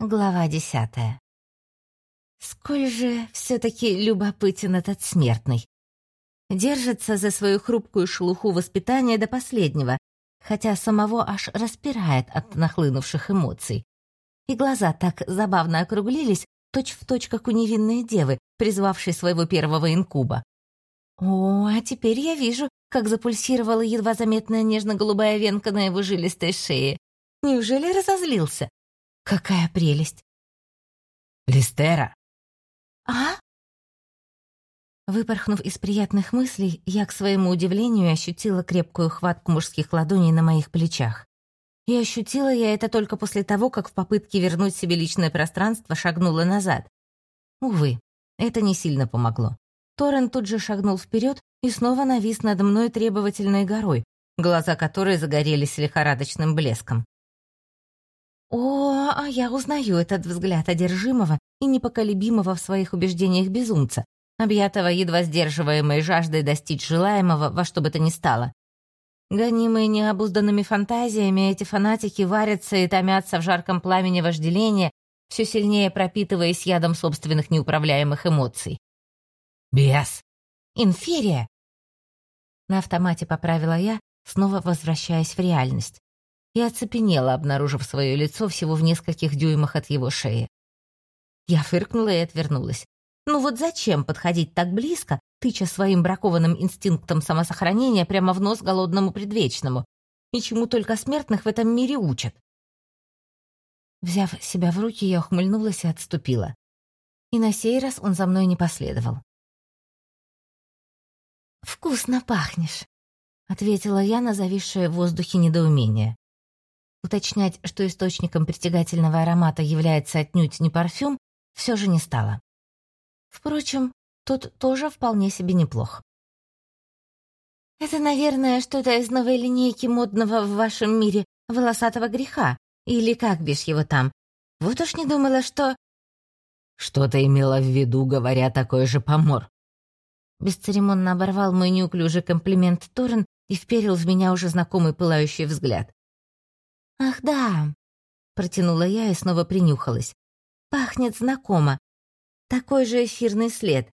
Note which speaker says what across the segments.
Speaker 1: Глава десятая. Сколь же все-таки любопытен этот смертный. Держится за свою хрупкую шелуху воспитания до последнего, хотя самого аж распирает от нахлынувших эмоций. И глаза так забавно округлились, точь-в-точь, точь, как у невинной девы, призвавшей своего первого инкуба. О, а теперь я вижу, как запульсировала едва заметная нежно-голубая венка на его жилистой шее. Неужели разозлился? Какая прелесть!
Speaker 2: Листера!
Speaker 1: А? Выпорхнув из приятных мыслей, я, к своему удивлению, ощутила крепкую хватку мужских ладоней на моих плечах. И ощутила я это только после того, как в попытке вернуть себе личное пространство шагнула назад. Увы, это не сильно помогло. Торрен тут же шагнул вперед и снова навис над мной требовательной горой, глаза которой загорелись лихорадочным блеском. О, а я узнаю этот взгляд одержимого и непоколебимого в своих убеждениях безумца, объятого едва сдерживаемой жаждой достичь желаемого во что бы то ни стало. Гонимые необузданными фантазиями, эти фанатики варятся и томятся в жарком пламени вожделения, все сильнее пропитываясь ядом собственных неуправляемых эмоций.
Speaker 2: «Бес!»
Speaker 1: «Инферия!» На автомате поправила я, снова возвращаясь в реальность и оцепенела, обнаружив свое лицо всего в нескольких дюймах от его шеи. Я фыркнула и отвернулась. Ну вот зачем подходить так близко, тыча своим бракованным инстинктом самосохранения прямо в нос голодному предвечному? И чему только смертных в этом мире учат? Взяв себя в руки, я ухмыльнулась и отступила. И на сей раз он за мной не последовал. «Вкусно пахнешь», — ответила я на зависшее в воздухе недоумение. Уточнять, что источником притягательного аромата является отнюдь не парфюм, все же не стало. Впрочем, тот тоже вполне себе неплох. «Это, наверное, что-то из новой линейки модного в вашем мире волосатого греха, или как бишь его там. Вот уж не думала, что...»
Speaker 2: «Что-то имела в виду, говоря такой же помор?»
Speaker 1: Бесцеремонно оборвал мой неуклюжий комплимент Торрен и вперил в меня уже знакомый пылающий взгляд. «Ах, да!» — протянула я и снова принюхалась. «Пахнет знакомо. Такой же эфирный след».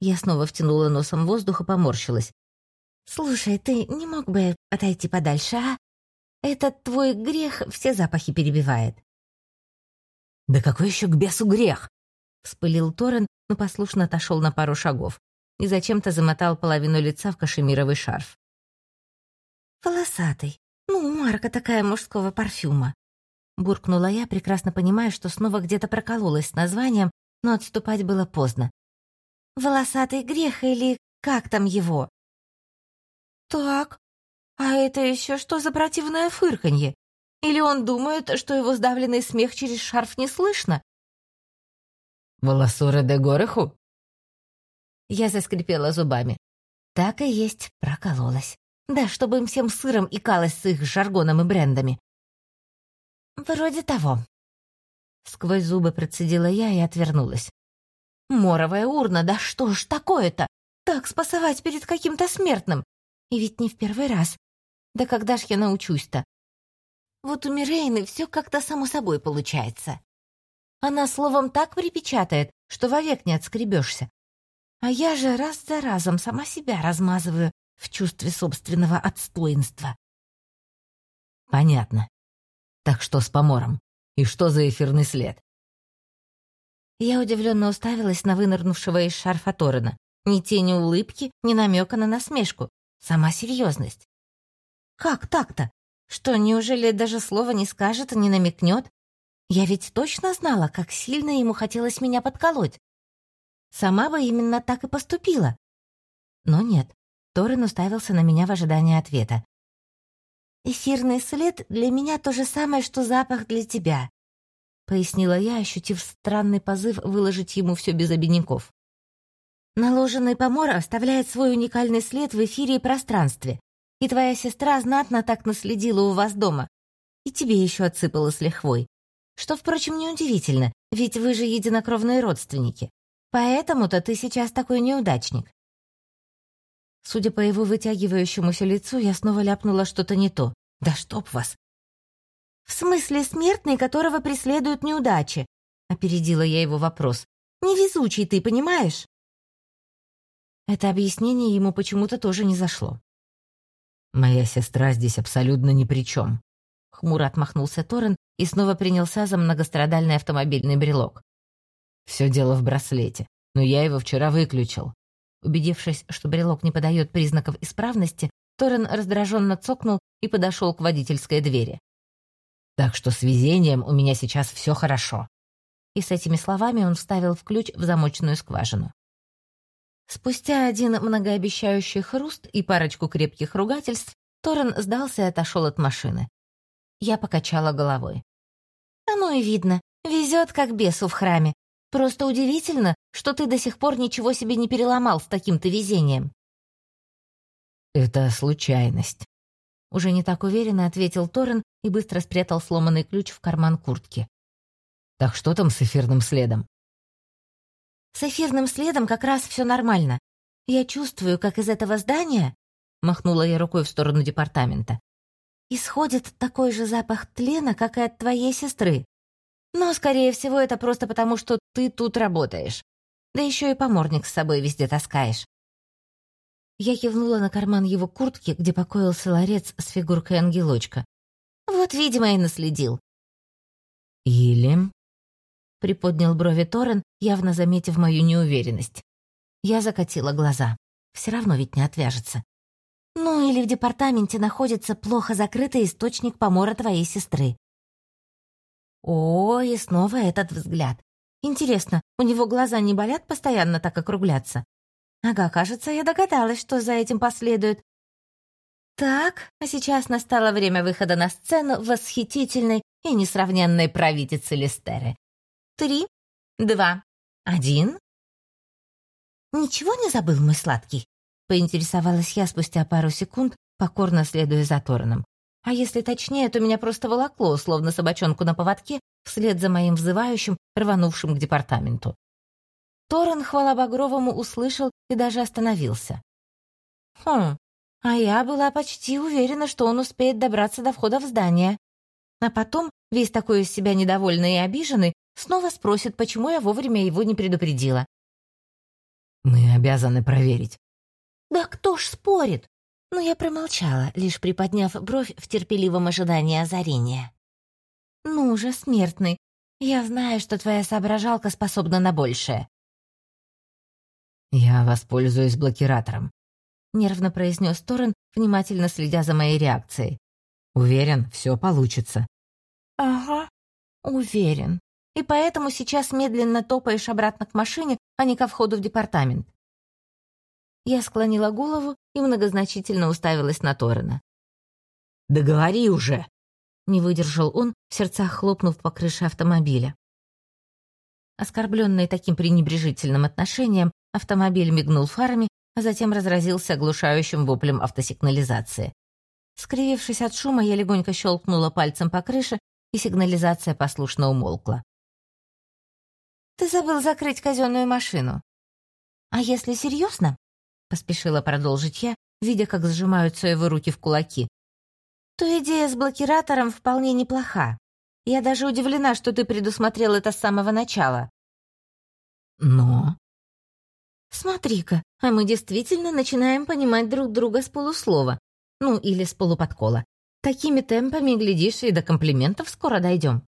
Speaker 1: Я снова втянула носом воздух и поморщилась. «Слушай, ты не мог бы отойти подальше, а? Этот твой грех все запахи перебивает».
Speaker 2: «Да какой еще к бесу грех?»
Speaker 1: — вспылил Торрен, но послушно отошел на пару шагов и зачем-то замотал половину лица в кашемировый шарф. «Волосатый. «Ну, марка такая мужского парфюма». Буркнула я, прекрасно понимая, что снова где-то прокололась с названием, но отступать было поздно. «Волосатый грех или как там его?» «Так, а это еще что за противное фырканье? Или он думает, что его сдавленный смех через шарф не слышно?»
Speaker 2: «Волосуры де гореху?»
Speaker 1: Я заскрипела зубами. Так и есть, прокололась. Да, чтобы им всем сыром икалось с их жаргоном и брендами. «Вроде того». Сквозь зубы процедила я и отвернулась. «Моровая урна, да что ж такое-то? Так спасовать перед каким-то смертным? И ведь не в первый раз. Да когда ж я научусь-то? Вот у Мирейны все как-то само собой получается. Она словом так припечатает, что вовек не отскребешься. А я же раз за разом сама себя размазываю в чувстве собственного отстоинства.
Speaker 2: Понятно. Так что с помором? И что за эфирный след?
Speaker 1: Я удивленно уставилась на вынырнувшего из шарфа Торрена. Ни тени улыбки, ни намека на насмешку. Сама серьезность. Как так-то? Что, неужели даже слова не скажет, не намекнет? Я ведь точно знала, как сильно ему хотелось меня подколоть. Сама бы именно так и поступила. Но нет. Торрен уставился на меня в ожидании ответа. «Эфирный след для меня то же самое, что запах для тебя», — пояснила я, ощутив странный позыв выложить ему все без обиняков. «Наложенный помор оставляет свой уникальный след в эфире и пространстве, и твоя сестра знатно так наследила у вас дома, и тебе еще отсыпала с лихвой. Что, впрочем, неудивительно, ведь вы же единокровные родственники. Поэтому-то ты сейчас такой неудачник. Судя по его вытягивающемуся лицу, я снова ляпнула что-то не то. Да чтоб вас! «В смысле смертный, которого преследуют неудачи?» — опередила я его вопрос. «Невезучий ты, понимаешь?» Это объяснение ему почему-то тоже не зашло.
Speaker 2: «Моя сестра здесь абсолютно ни при чем», — хмуро отмахнулся Торрен и снова принялся за многострадальный автомобильный брелок. «Все дело в браслете, но я его вчера выключил». Убедившись, что брелок не подает признаков исправности, Торрен раздраженно цокнул и подошел к водительской двери. «Так что с везением у меня сейчас все хорошо». И с этими словами он вставил в ключ в замочную скважину. Спустя один многообещающий хруст и парочку крепких ругательств, Торрен сдался и отошел от машины. Я покачала головой. «Оно и видно. Везет, как бесу в храме. Просто удивительно, что ты до сих пор ничего себе не переломал с таким-то везением». «Это случайность», — уже не так уверенно ответил Торрен и быстро спрятал сломанный ключ в карман куртки. «Так что там с эфирным следом?»
Speaker 1: С эфирным следом как раз все нормально. Я чувствую, как из этого здания, махнула я рукой в сторону департамента, исходит такой же запах тлена, как и от твоей сестры. Но, скорее всего, это просто потому, что ты тут работаешь. Да еще и поморник с собой везде таскаешь. Я кивнула на карман его куртки, где покоился ларец с фигуркой ангелочка. Вот, видимо, и наследил.
Speaker 2: «Или...»
Speaker 1: Приподнял брови Торрен, явно заметив мою неуверенность. Я закатила глаза. Все равно ведь не отвяжется. Ну или в департаменте находится плохо закрытый источник помора твоей сестры. О, и снова этот взгляд. Интересно, у него глаза не болят постоянно так округляться? Ага, кажется, я догадалась, что за этим последует. Так, а сейчас настало время выхода на сцену восхитительной и несравненной правительницы Листеры. Три, два, один. «Ничего не забыл, мой сладкий?» — поинтересовалась я спустя пару секунд, покорно следуя за Тороном. А если точнее, то меня просто волокло, словно собачонку на поводке, вслед за моим взывающим, рванувшим к департаменту. Торрен, хвала Багровому, услышал и даже остановился. Хм, а я была почти уверена, что он успеет добраться до входа в здание. А потом, весь такой из себя недовольный и обиженный, Снова спросит, почему я вовремя его не предупредила.
Speaker 2: «Мы обязаны проверить».
Speaker 1: «Да кто ж спорит?» Но я промолчала, лишь приподняв бровь в терпеливом ожидании озарения. «Ну же, смертный, я знаю, что твоя соображалка способна на большее».
Speaker 2: «Я воспользуюсь блокиратором», — нервно произнес Торрен, внимательно следя за моей реакцией. «Уверен, все получится».
Speaker 1: «Ага, уверен и поэтому сейчас медленно топаешь обратно к машине, а не ко входу в департамент. Я склонила голову и многозначительно уставилась на Торрена.
Speaker 2: «Да говори уже!»
Speaker 1: — не выдержал он, в сердцах хлопнув по крыше автомобиля. Оскорбленный таким пренебрежительным отношением, автомобиль мигнул фарами, а затем разразился оглушающим воплем автосигнализации. Скривившись от шума, я легонько щелкнула пальцем по крыше, и сигнализация послушно умолкла. Ты забыл закрыть казенную машину. А если серьезно? Поспешила продолжить я, видя, как сжимаются его руки в кулаки. То идея с блокиратором вполне неплоха. Я даже удивлена, что ты предусмотрел это с самого начала.
Speaker 2: Но...
Speaker 1: Смотри-ка, а мы действительно начинаем понимать друг друга с полуслова. Ну, или с полуподкола. Такими темпами, глядишь, и до комплиментов скоро дойдем.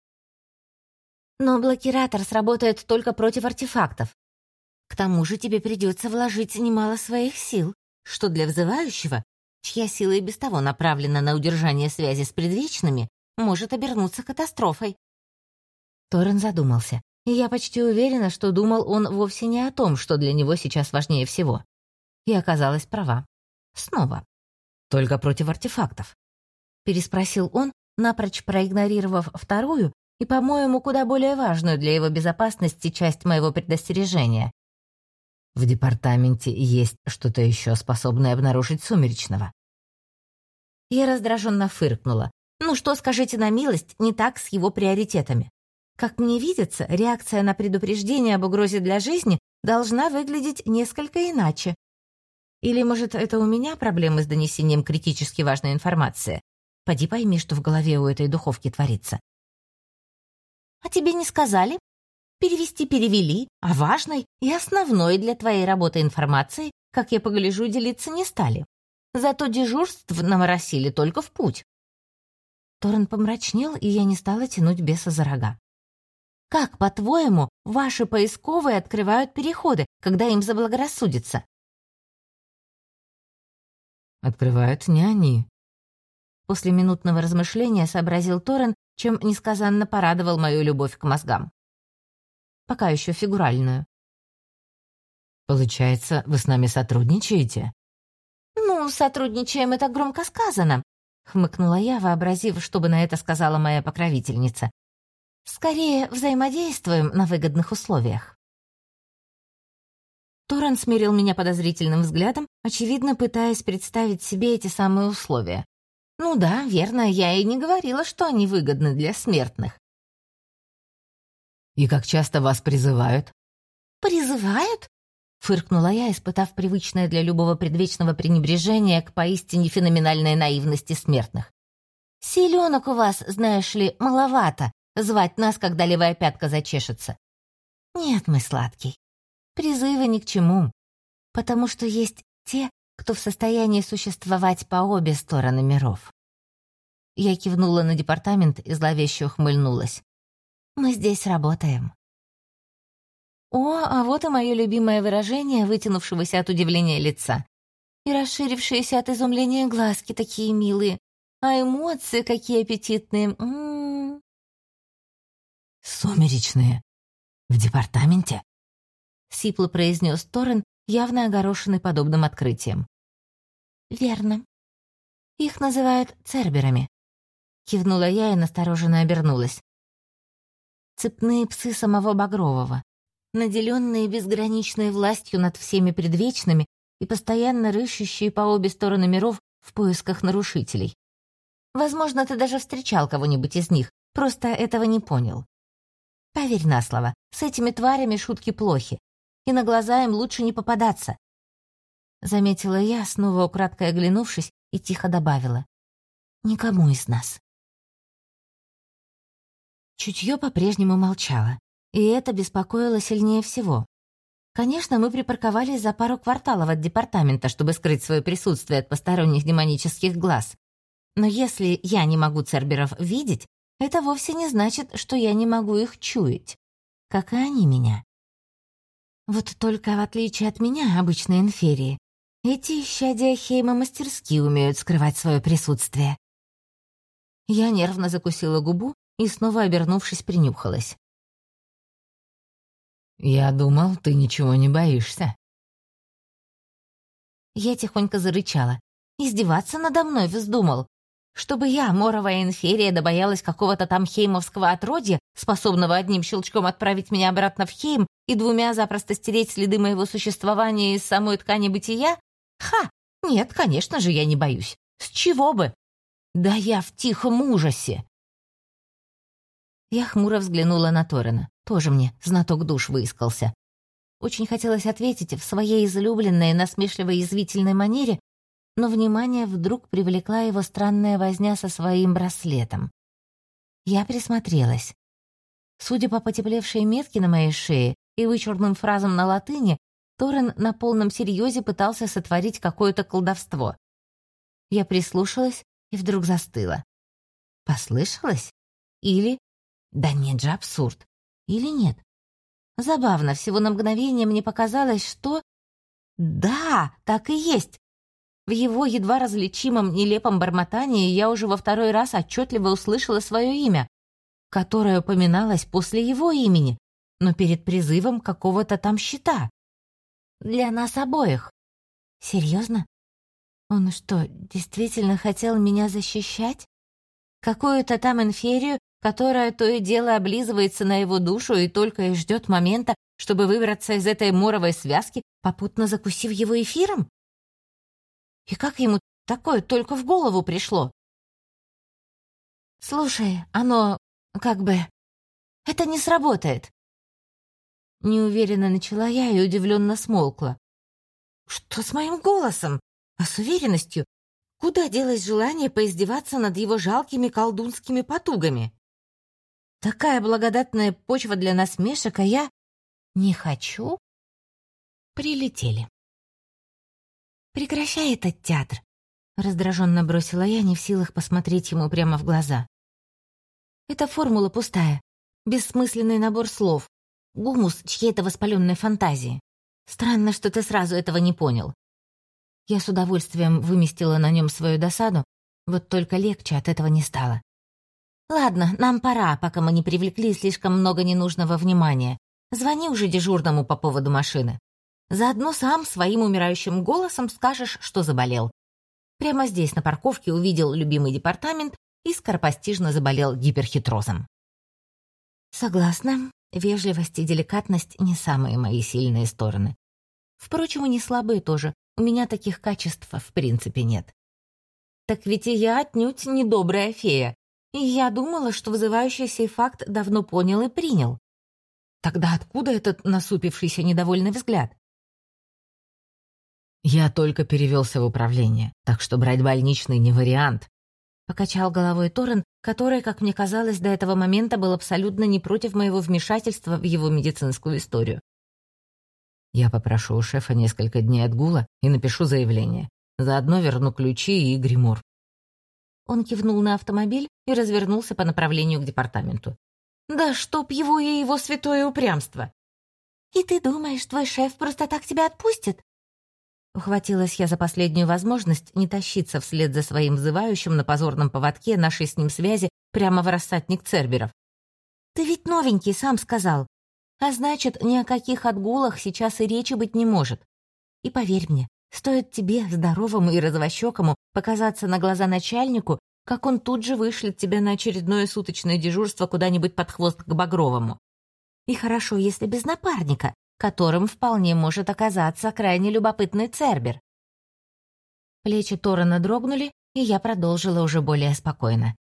Speaker 1: Но блокиратор сработает только против артефактов. К тому же тебе придется вложить немало своих сил, что для взывающего, чья сила и без того направлена на удержание связи с предвечными, может обернуться катастрофой. Торрен задумался, я почти уверена, что думал он вовсе не о том, что для него сейчас важнее всего. И оказалась права. Снова. Только против артефактов. Переспросил он, напрочь проигнорировав вторую и, по-моему, куда более важную для его безопасности часть моего предостережения.
Speaker 2: В департаменте есть что-то еще способное обнаружить сумеречного.
Speaker 1: Я раздраженно фыркнула. Ну что, скажите на милость, не так с его приоритетами. Как мне видится, реакция на предупреждение об угрозе для жизни должна выглядеть несколько иначе. Или, может, это у меня проблемы с донесением критически важной информации? Поди пойми, что в голове у этой духовки творится. А тебе не сказали? Перевести перевели, а важной и основной для твоей работы информации, как я погляжу, делиться не стали. Зато дежурств наморосили только в путь. Торрен помрачнел, и я не стала тянуть беса за рога. Как, по-твоему, ваши поисковые открывают переходы, когда им заблагорассудится?
Speaker 2: Открывают не они.
Speaker 1: После минутного размышления сообразил Торрен, чем несказанно порадовал мою любовь к мозгам. Пока еще фигуральную.
Speaker 2: Получается, вы с нами сотрудничаете?
Speaker 1: Ну, сотрудничаем, это громко сказано, хмыкнула я, вообразив, что бы на это сказала моя покровительница. Скорее, взаимодействуем на выгодных условиях. Торрен смирил меня подозрительным взглядом, очевидно пытаясь представить себе эти самые условия. Ну да, верно, я и не говорила, что они выгодны для смертных.
Speaker 2: «И как часто вас призывают?»
Speaker 1: «Призывают?» — фыркнула я, испытав привычное для любого предвечного пренебрежения к поистине феноменальной наивности смертных. «Селенок у вас, знаешь ли, маловато, звать нас, когда левая пятка зачешется. Нет, мы сладкий. Призывы ни к чему, потому что есть те, кто в состоянии существовать по обе стороны миров. Я кивнула на департамент и зловеще ухмыльнулась. Мы здесь работаем. О, а вот и мое любимое выражение, вытянувшегося от удивления лица. И расширившиеся от изумления глазки такие милые. А эмоции какие аппетитные. М -м -м.
Speaker 2: «Сумеречные. В департаменте?»
Speaker 1: — сипло произнес Торрен, явно огорошенный подобным открытием. «Верно. Их называют церберами», — кивнула я и настороженно обернулась. «Цепные псы самого Багрового, наделенные безграничной властью над всеми предвечными и постоянно рыщущие по обе стороны миров в поисках нарушителей. Возможно, ты даже встречал кого-нибудь из них, просто этого не понял. Поверь на слово, с этими тварями шутки плохи, и на глаза им лучше не попадаться. Заметила я, снова украдкой оглянувшись, и тихо добавила. Никому из нас. Чутье по-прежнему молчало, и это беспокоило сильнее всего. Конечно, мы припарковались за пару кварталов от департамента, чтобы скрыть свое присутствие от посторонних демонических глаз. Но если я не могу церберов видеть, это вовсе не значит, что я не могу их чуять, как и они меня. Вот только в отличие от меня, обычной инферии, эти исчадия Хейма мастерски умеют скрывать свое присутствие. Я нервно закусила губу и, снова обернувшись, принюхалась.
Speaker 2: «Я думал, ты ничего не боишься».
Speaker 1: Я тихонько зарычала. Издеваться надо мной вздумал. Чтобы я, моровая инферия, добоялась какого-то там хеймовского отродья, способного одним щелчком отправить меня обратно в Хейм и двумя запросто стереть следы моего существования из самой ткани бытия? Ха! Нет, конечно же, я не боюсь. С чего бы? Да я в тихом ужасе. Я хмуро взглянула на Торена. Тоже мне знаток душ выискался. Очень хотелось ответить в своей излюбленной насмешливо-язвительной манере, но внимание вдруг привлекла его странная возня со своим браслетом. Я присмотрелась. Судя по потеплевшей метке на моей шее и вычурным фразам на латыни, Торрен на полном серьезе пытался сотворить какое-то колдовство. Я прислушалась и вдруг застыла. Послышалось? Или... Да нет же, абсурд. Или нет? Забавно, всего на мгновение мне показалось, что... Да, так и есть. В его едва различимом нелепом бормотании я уже во второй раз отчетливо услышала свое имя, которое упоминалось после его имени, но перед призывом какого-то там щита. Для нас обоих. Серьезно? Он что, действительно хотел меня защищать? Какую-то там инферию, которая то и дело облизывается на его душу и только и ждет момента, чтобы выбраться из этой моровой связки, попутно закусив его эфиром? И как ему такое только в голову пришло? «Слушай, оно как бы... Это не сработает!» Неуверенно начала я и удивленно смолкла. «Что с моим голосом? А с уверенностью? Куда делось желание поиздеваться над его жалкими колдунскими потугами? Такая благодатная почва для насмешек, а я не хочу. Прилетели. Прекращай этот театр, раздраженно бросила я, не в силах посмотреть ему прямо в глаза. Это формула пустая, бессмысленный набор слов, гумус чьей-то воспаленной фантазии. Странно, что ты сразу этого не понял. Я с удовольствием выместила на нем свою досаду, вот только легче от этого не стало. «Ладно, нам пора, пока мы не привлекли слишком много ненужного внимания. Звони уже дежурному по поводу машины. Заодно сам своим умирающим голосом скажешь, что заболел. Прямо здесь, на парковке, увидел любимый департамент и скоропостижно заболел гиперхитрозом». Согласна, вежливость и деликатность не самые мои сильные стороны. Впрочем, и не слабые тоже. У меня таких качеств в принципе нет. Так ведь и я отнюдь не добрая фея. И я думала, что вызывающий сей факт давно понял и принял. Тогда откуда этот насупившийся недовольный взгляд?
Speaker 2: «Я только перевелся в управление, так что брать больничный не вариант», — покачал головой Торрен, который, как мне казалось, до этого момента был абсолютно не против моего вмешательства в его медицинскую историю. Я попрошу у шефа несколько дней отгула и напишу заявление. Заодно верну ключи и гримур.
Speaker 1: Он кивнул на автомобиль и развернулся по направлению к департаменту. «Да чтоб его и его святое упрямство!» «И ты думаешь, твой шеф просто так тебя отпустит?» Ухватилась я за последнюю возможность не тащиться вслед за своим взывающим на позорном поводке нашей с ним связи прямо в рассадник Церберов. «Ты ведь новенький, сам сказал. А значит, ни о каких отгулах сейчас и речи быть не может. И поверь мне, стоит тебе, здоровому и развощекому, показаться на глаза начальнику, как он тут же вышлет тебя на очередное суточное дежурство куда-нибудь под хвост к Багровому. И хорошо, если без напарника, которым вполне может оказаться крайне любопытный Цербер. Плечи Торана дрогнули, и я продолжила уже более спокойно.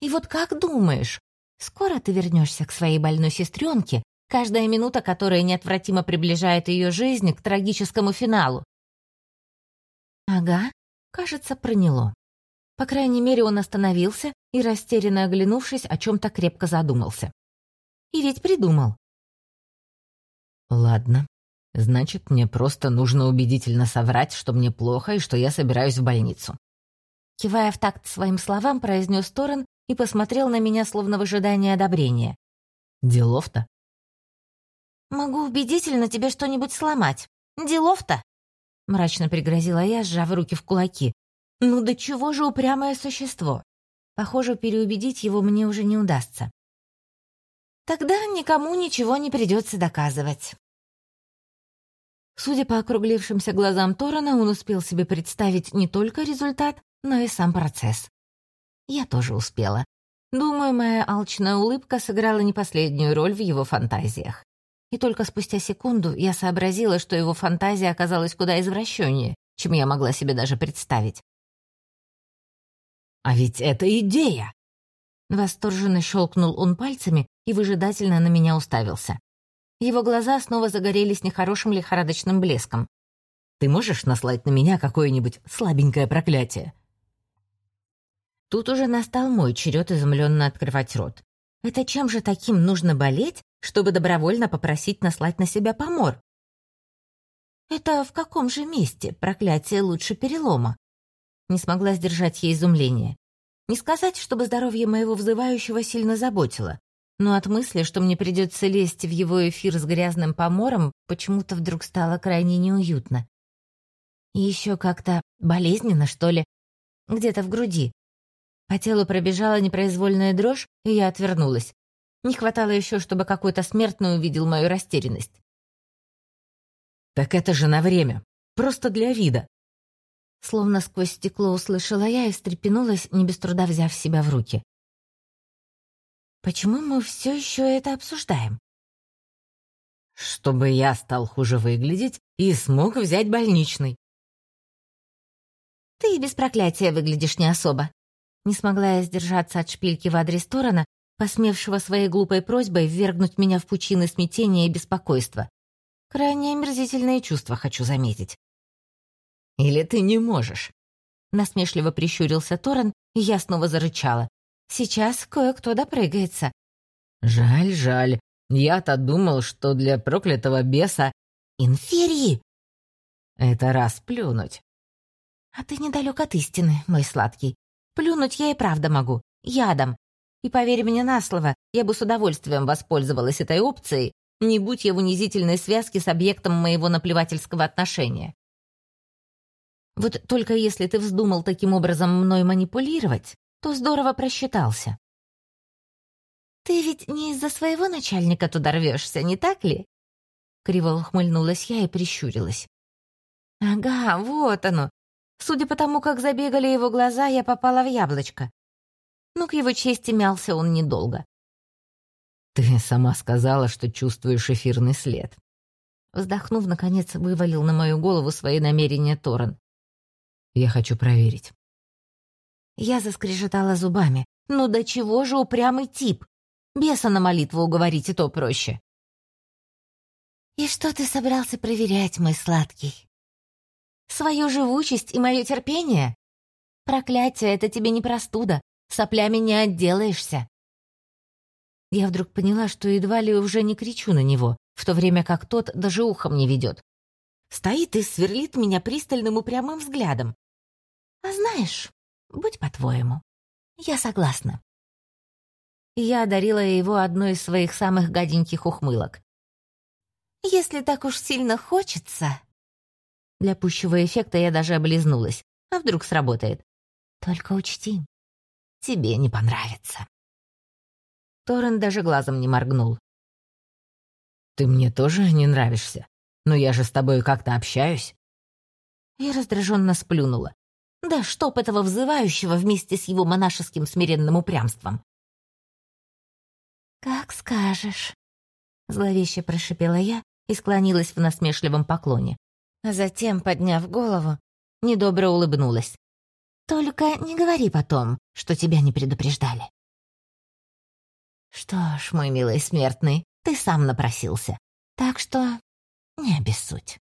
Speaker 1: «И вот как думаешь, скоро ты вернешься к своей больной сестренке каждая минута которая неотвратимо приближает ее жизнь к трагическому финалу. Ага, кажется, проняло. По крайней мере, он остановился и, растерянно оглянувшись, о чем-то крепко задумался. И ведь придумал.
Speaker 2: «Ладно. Значит, мне просто нужно убедительно соврать, что мне плохо и что я собираюсь в больницу».
Speaker 1: Кивая в такт своим словам, произнес Торрен и посмотрел на меня, словно в ожидании одобрения.
Speaker 2: «Делов-то?»
Speaker 1: «Могу убедительно тебе что-нибудь сломать. Делов-то!» Мрачно пригрозила я, сжав руки в кулаки. «Ну до чего же упрямое существо? Похоже, переубедить его мне уже не удастся. Тогда никому ничего не придется доказывать». Судя по округлившимся глазам Торана, он успел себе представить не только результат, но и сам процесс. Я тоже успела. Думаю, моя алчная улыбка сыграла не последнюю роль в его фантазиях и только спустя секунду я сообразила, что его фантазия оказалась куда извращеннее, чем я могла себе даже представить.
Speaker 2: «А ведь это идея!»
Speaker 1: Восторженно щелкнул он пальцами и выжидательно на меня уставился. Его глаза снова загорелись нехорошим лихорадочным блеском.
Speaker 2: «Ты можешь наслать на меня какое-нибудь слабенькое проклятие?»
Speaker 1: Тут уже настал мой черед изумленно открывать рот. Это чем же таким нужно болеть, чтобы добровольно попросить наслать на себя помор. Это в каком же месте проклятие лучше перелома? Не смогла сдержать ей изумление. Не сказать, чтобы здоровье моего взывающего сильно заботило, но от мысли, что мне придется лезть в его эфир с грязным помором, почему-то вдруг стало крайне неуютно. И еще как-то болезненно, что ли, где-то в груди. По телу пробежала непроизвольная дрожь, и я отвернулась. Не хватало еще, чтобы какой-то смертный увидел мою растерянность.
Speaker 2: «Так это же на время. Просто для вида».
Speaker 1: Словно сквозь стекло услышала я и встрепенулась, не без труда взяв себя в руки. «Почему мы все еще это обсуждаем?»
Speaker 2: «Чтобы я стал хуже выглядеть и смог взять больничный».
Speaker 1: «Ты и без проклятия выглядишь не особо», не смогла я сдержаться от шпильки в адрес Торана, посмевшего своей глупой просьбой ввергнуть меня в пучины смятения и беспокойства. Крайне омерзительные чувства, хочу заметить.
Speaker 2: «Или ты не можешь?»
Speaker 1: Насмешливо прищурился Торрен, и я снова зарычала. Сейчас кое-кто допрыгается.
Speaker 2: Жаль, жаль. Я-то думал, что для проклятого беса...
Speaker 1: Инферии!
Speaker 2: Это раз плюнуть.
Speaker 1: А ты недалек от истины, мой сладкий. Плюнуть я и правда могу. Ядом. И поверь мне на слово, я бы с удовольствием воспользовалась этой опцией, не будь я в унизительной связке с объектом моего наплевательского отношения. Вот только если ты вздумал таким образом мной манипулировать, то здорово просчитался. «Ты ведь не из-за своего начальника туда рвешься, не так ли?» Криво ухмыльнулась я и прищурилась. «Ага, вот оно. Судя по тому, как забегали его глаза, я попала в яблочко. Ну, к его чести мялся он недолго.
Speaker 2: «Ты сама сказала, что чувствуешь эфирный след».
Speaker 1: Вздохнув, наконец, вывалил на мою голову свои намерения Торрен.
Speaker 2: «Я хочу проверить».
Speaker 1: Я заскрежетала зубами. «Ну до чего же упрямый тип? Беса на молитву уговорить и то проще». «И что ты собрался проверять, мой сладкий?» «Свою живучесть и мое терпение? Проклятие, это тебе не простуда, соплями не отделаешься». Я вдруг поняла, что едва ли уже не кричу на него, в то время как тот даже ухом не ведет. Стоит и сверлит меня пристальным упрямым взглядом. А знаешь, будь по-твоему. Я согласна. Я одарила его одной из своих самых гаденьких ухмылок. Если так уж сильно хочется... Для пущего эффекта я даже облизнулась. А вдруг сработает? Только учти, тебе не понравится. Торрен даже глазом не моргнул.
Speaker 2: «Ты мне тоже не нравишься? Но я же с тобой как-то общаюсь».
Speaker 1: Я раздраженно сплюнула. Да чтоб этого взывающего вместе с его монашеским смиренным упрямством. «Как скажешь», — зловеще прошипела я и склонилась в насмешливом поклоне. А затем, подняв голову, недобро улыбнулась. «Только не говори потом, что тебя не предупреждали». Что ж, мой милый смертный, ты сам напросился. Так что не обессудь.